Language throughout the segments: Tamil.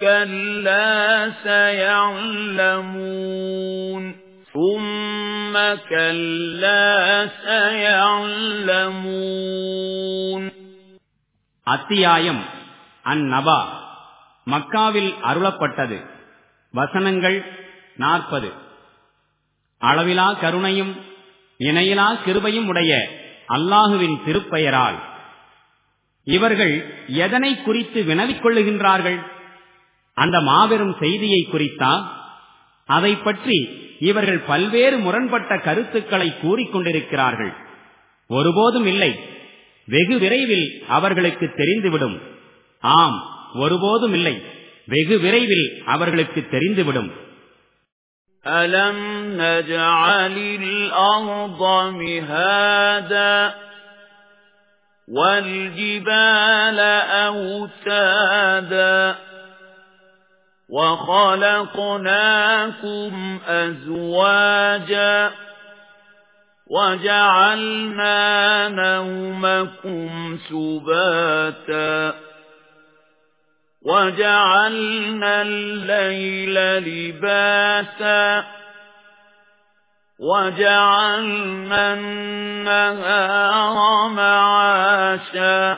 كلا سيعلمون ثم كلا سيعلمون அத்தியாயம் அந்நபா மக்காவில் அருளப்பட்டது வசனங்கள் நாற்பது அளவிலா கருணையும் இணையிலா கிருபையும் உடைய அல்லாஹுவின் திருப்பெயரால் இவர்கள் எதனை குறித்து வினவிக் கொள்ளுகின்றார்கள் அந்த மாபெரும் செய்தியை குறித்தா அதை பற்றி இவர்கள் பல்வேறு முரண்பட்ட கருத்துக்களை கூறிக்கொண்டிருக்கிறார்கள் ஒருபோதும் இல்லை வெகு விரைவில் அவர்களுக்கு தெரிந்துவிடும் ஆம் ஒருபோதும் இல்லை வெகு விரைவில் அவர்களுக்கு தெரிந்துவிடும் أَلَمْ نَجْعَلِ الْأَرْضَ مِهَادًا وَالْجِبَالَ أَوْتَادًا وَخَلَقْنَاكُمْ أَزْوَاجًا وَجَعَلْنَا نَوْمَكُمْ سُبَاتًا وَجَعَلْنَا اللَّيْلَ لِبَاسًا وَجَعَلْنَا النَّهَارَ مَعَاشًا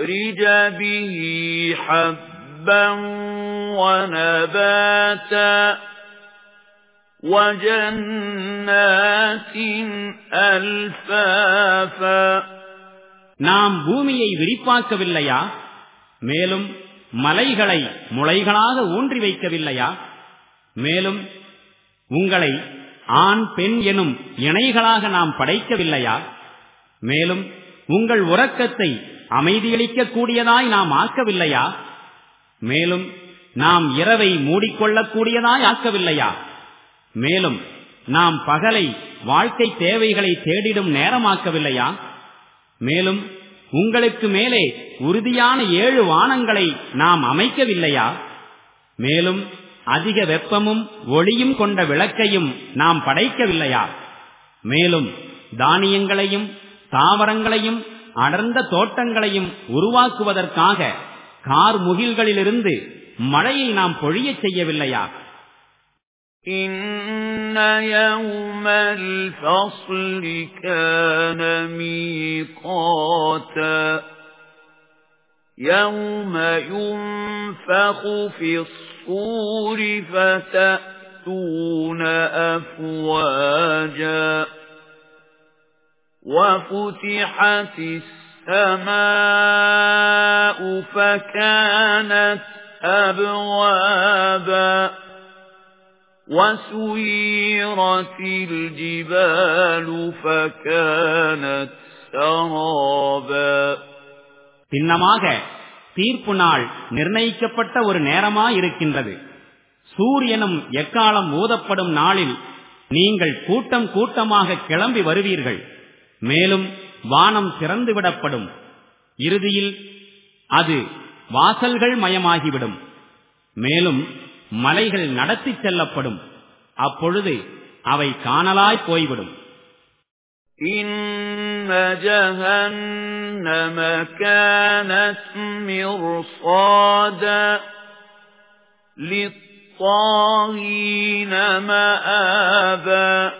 لِنُخْرِجَ بِهِ حَبًّا وَنَبَاتًا وَجَنَّاتٍ أَلْفَافًا நாம் பூமியை விரிப்பாக்கவில்லையா மேலும் மலைகளை முளைகளாக ஊன்றி வைக்கவில்லையா மேலும் உங்களை ஆண் பெண் எனும் இணைகளாக நாம் படைக்கவில்லையா மேலும் உங்கள் உறக்கத்தை அமைதியளிக்க கூடியதாய் நாம் ஆக்கவில்லையா? மேலும் நாம் இரவை மூடிக்கொள்ளக்கூடியதாய் ஆக்கவில்லையா? மேலும் நாம் பகலை வாழ்க்கை தேவைகளை தேடிடும் நேரமாக்கவில்லையா? மேலும் உங்களுக்கு மேலே உறுதியான ஏழு வானங்களை நாம் அமைக்கவில்லையா? மேலும் அதிக வெப்பமும் ஒளியும் கொண்ட விளக்கையும் நாம் படைக்கவில்லையா? மேலும் தானியங்களையும் தாவரங்களையும் அடர்ந்த தோட்டங்களையும் உருவாக்குவதற்காக கார் முகில்களிலிருந்து மழையை நாம் பொழியச் செய்யவில்லையா إِنَّ يَوْمَ الْفَصْلِ كَانَ مِيقَاتًا يَوْمَ يُنفَخُ فِي الصُّورِ فَتَأْتُونَ أَفْوَاجًا وَفُتِحَتِ السَّمَاءُ فَكَانَتْ أَبْوَابًا وَسُيِّرَتِ الْجِبَالُ فَكَانَتْ سَرَابًا சின்னமாக தீர்ப்பு நாள் நிர்ணயிக்கப்பட்ட ஒரு நேரமாயிருக்கின்றது சூரியனும் எக்காலம் ஊதப்படும் நாளில் நீங்கள் கூட்டம் கூட்டமாக கிளம்பி வருவீர்கள் மேலும் வானம் திறந்துவிடப்படும் இறுதியில் அது வாசல்கள் மயமாகிவிடும் மேலும் மலைகள் நடத்திச் செல்லப்படும் அப்பொழுது அவை காணலாய் போய்விடும் إِنَّ جَهَنَّمَ كَانَتْ مِرْصَادًا لِلطَّاغِينَ مَآبًا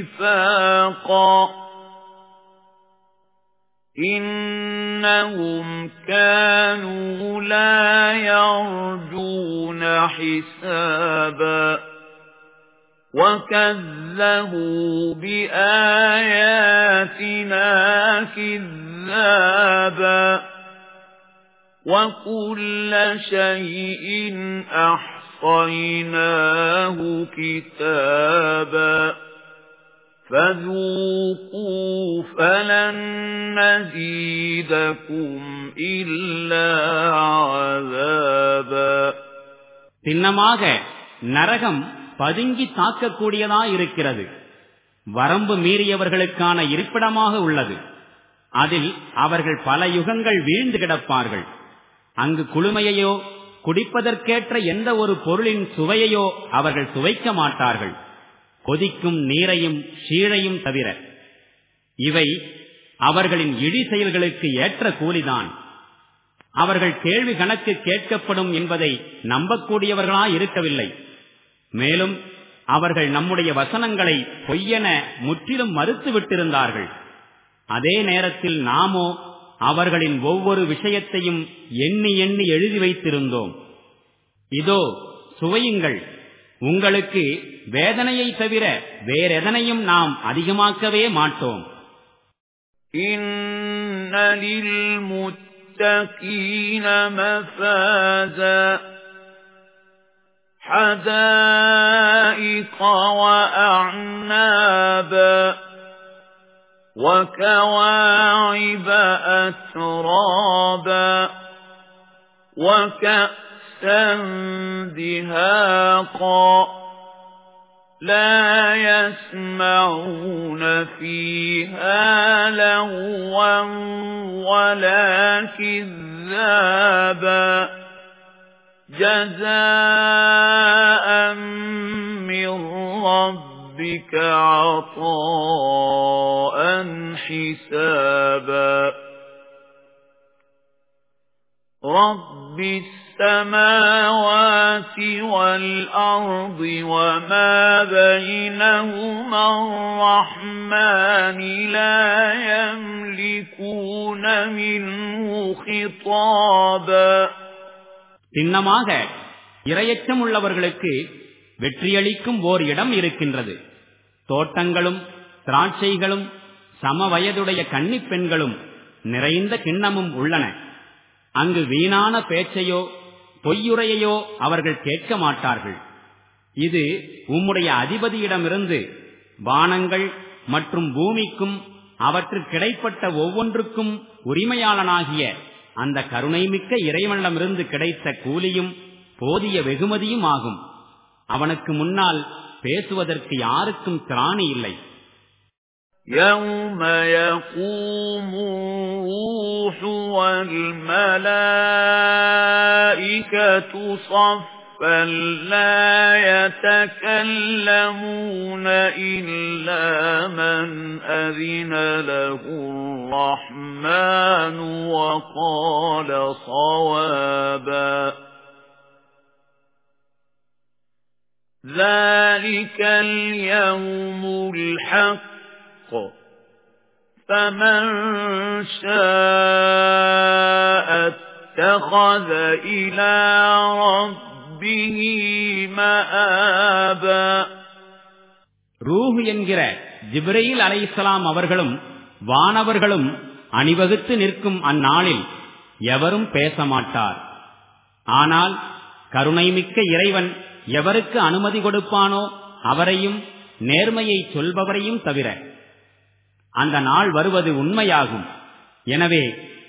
وفاقا إنهم كانوا لا يرجون حسابا وكذبوا بآياتنا كذابا وكل شيء أحصيناه كتابا فذوقوا فلن نزيدكم إلا عذابا சின்னமாக நரகம் பதுங்கி தாக்கக்கூடியதாயிருக்கிறது வரம்பு மீறியவர்களுக்கான இருப்பிடமாக உள்ளது அதில் அவர்கள் பல யுகங்கள் வீழ்ந்து கிடப்பார்கள் அங்கு குளுமையையோ குடிப்பதற்கேற்ற எந்த ஒரு பொருளின் சுவையையோ அவர்கள் சுவைக்க மாட்டார்கள் கொதிக்கும் நீரையும் ஷீழையும் தவிர இவை அவர்களின் இழி செயல்களுக்கு ஏற்ற கூலிதான். அவர்கள் கேள்வி கணக்கு கேட்கப்படும் என்பதை நம்பக்கூடியவர்களாய் இருக்கவில்லை. மேலும் அவர்கள் நம்முடைய வசனங்களை பொய்யென முற்றிலும் மறுத்து விட்டிருந்தார்கள். அதே நேரத்தில் நாமோ அவர்களின் ஒவ்வொரு விஷயத்தையும் எண்ணி எண்ணி எழுதி வைத்திருந்தோம். இதோ சுவையுங்கள். உங்களுக்கு வேதனையை தவிர வேறெதனையும் நாம் அதிகமாக்கவே மாட்டோம் للمتقين مفازا حدائق وأعنابا وكواعب أترابا وكأ دهاقا لا يسمعون فيها لغوا ولا كذابا جزاء من ربك عطاء حسابا رب السماوات والأرض وما بينهما الرحمن لا يملكون منه خطابا சின்னமாக இரையச்சம் உள்ளவர்களுக்கு வெற்றியளிக்கும் ஓர் இடம் இருக்கின்றது தோட்டங்களும் திராட்சைகளும் சம வயதுடைய கன்னிப் பெண்களும் நிறைந்த கிண்ணமும் உள்ளன அங்கு வீணான பேச்சையோ பொய்யுரையையோ அவர்கள் கேட்க மாட்டார்கள் இது உம்முடைய அதிபதியிடமிருந்து வானங்கள் மற்றும் பூமிக்கும் அவற்றுக்கு கிடைப்பட்ட ஒவ்வொன்றுக்கும் உரிமையாளனாகிய அந்த கருணைமிக்க இறைவனிடமிருந்து கிடைத்த கூலியும் போதிய வெகுமதியும் ஆகும் அவனுக்கு முன்னால் பேசுவதற்கு யாருக்கும் திராணி இல்லை يَوْمَ يَقُومُ الرُّوحُ وَالْمَلَائِكَةُ صَفًّا لَّا يَتَكَلَّمُونَ إِلَّا مَنْ أَذِنَ لَهُ الرَّحْمَنُ وَقَالَ صَوَابًا. ذَلِكَ الْيَوْمُ الحق. فمن شاء اتخذ إلى ربه مآبا ரூஹ் என்கிற ஜிப்ரையில் அலைசலாம் அவர்களும் வானவர்களும் அணிவகுத்து நிற்கும் அந்நாளில் எவரும் பேச மாட்டார் ஆனால் கருணைமிக்க இறைவன் எவருக்கு அனுமதி கொடுப்பானோ அவரையும் நேர்மையை சொல்பவரையும் தவிர அந்த நாள் வருவது உண்மையாகும் எனவே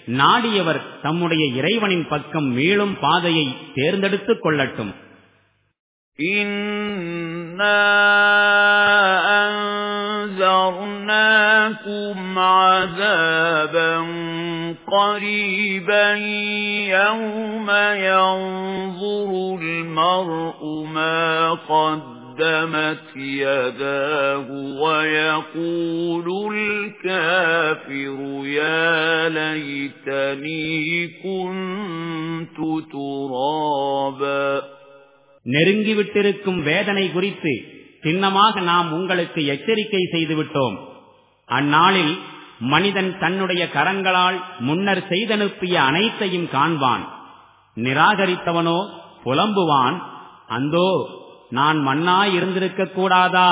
நாடியவர் தம்முடைய இறைவனின் பக்கம் மீளும் பாதையை தேர்ந்தெடுத்துக் கொள்ளட்டும் أنذرناكم عذابا قَرِيبًا يَوْمَ يَنظُرُ الْمَرْءُ مَا قَدَّمَتْ يَدَاهُ وَيَقُولُ الْكَافِرُ يَا لَيْتَنِي كُنتُ تُرَابًا நெருங்கிவிட்டிருக்கும் வேதனை குறித்து சின்னமாக நாம் உங்களுக்கு எச்சரிக்கை செய்துவிட்டோம் அந்நாளில் மனிதன் தன்னுடைய கரங்களால் முன்னர் செய்தனுப்பிய அனைத்தையும் காண்பான் நிராகரித்தவனோ புலம்புவான் அந்தோ நான் மண்ணாய் இருந்திருக்க கூடாதா